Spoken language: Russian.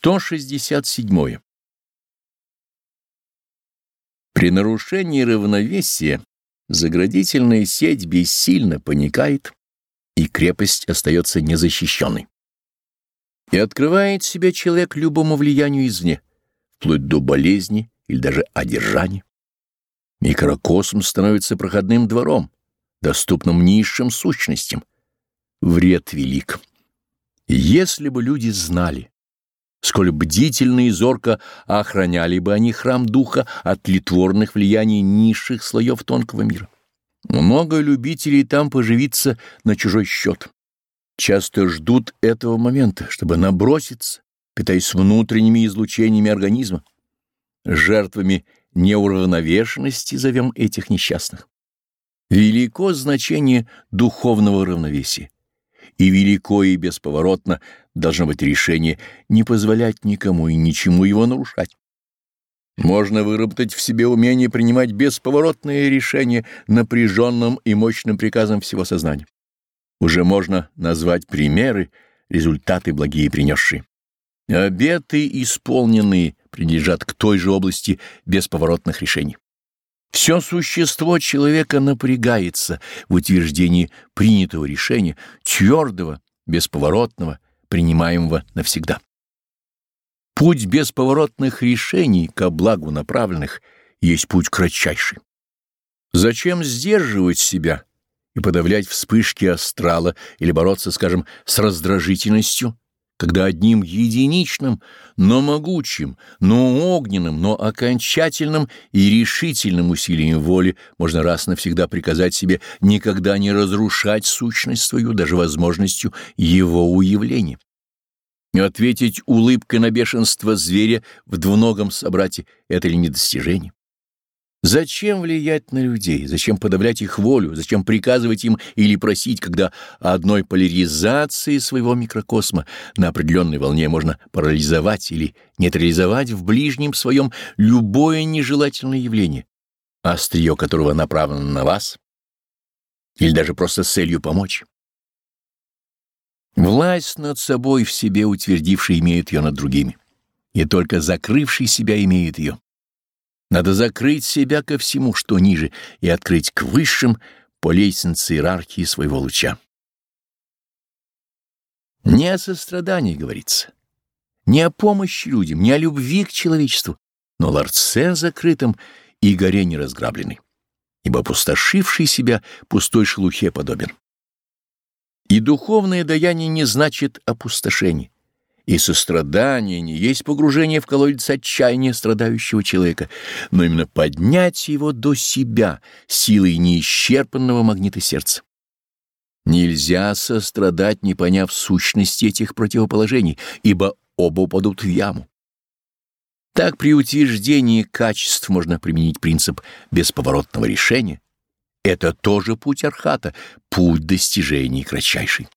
167. При нарушении равновесия заградительная сеть бессильно паникает, и крепость остается незащищенной. И открывает себя человек любому влиянию извне, вплоть до болезни или даже одержания. Микрокосм становится проходным двором, доступным низшим сущностям. Вред велик. Если бы люди знали, сколь бдительно и зорко охраняли бы они храм духа от литворных влияний низших слоев тонкого мира. Много любителей там поживиться на чужой счет. Часто ждут этого момента, чтобы наброситься, питаясь внутренними излучениями организма. Жертвами неуравновешенности зовем этих несчастных. Велико значение духовного равновесия и велико и бесповоротно должно быть решение не позволять никому и ничему его нарушать. Можно выработать в себе умение принимать бесповоротные решения напряженным и мощным приказом всего сознания. Уже можно назвать примеры, результаты благие принесшие. Обеты исполненные принадлежат к той же области бесповоротных решений. Все существо человека напрягается в утверждении принятого решения, твердого, бесповоротного, принимаемого навсегда. Путь бесповоротных решений ко благу направленных есть путь кратчайший. Зачем сдерживать себя и подавлять вспышки астрала или бороться, скажем, с раздражительностью, когда одним единичным, но могучим, но огненным, но окончательным и решительным усилием воли можно раз навсегда приказать себе никогда не разрушать сущность свою даже возможностью его уявления. Ответить улыбкой на бешенство зверя в двуногом собрате — это ли не достижение? Зачем влиять на людей, зачем подавлять их волю, зачем приказывать им или просить, когда одной поляризации своего микрокосма на определенной волне можно парализовать или нейтрализовать в ближнем своем любое нежелательное явление, острие которого направлено на вас, или даже просто с целью помочь? Власть над собой в себе утвердивший имеет ее над другими, и только закрывший себя имеет ее. Надо закрыть себя ко всему, что ниже, и открыть к высшим по лестнице иерархии своего луча. Не о сострадании говорится, не о помощи людям, не о любви к человечеству, но ларце закрытом и горе неразграбленной, ибо опустошивший себя пустой шелухе подобен. И духовное даяние не значит опустошение, и сострадание не есть погружение в колодец отчаяния страдающего человека, но именно поднять его до себя силой неисчерпанного магнита сердца. Нельзя сострадать, не поняв сущности этих противоположений, ибо оба упадут в яму. Так при утверждении качеств можно применить принцип бесповоротного решения. Это тоже путь архата, путь достижений кратчайший.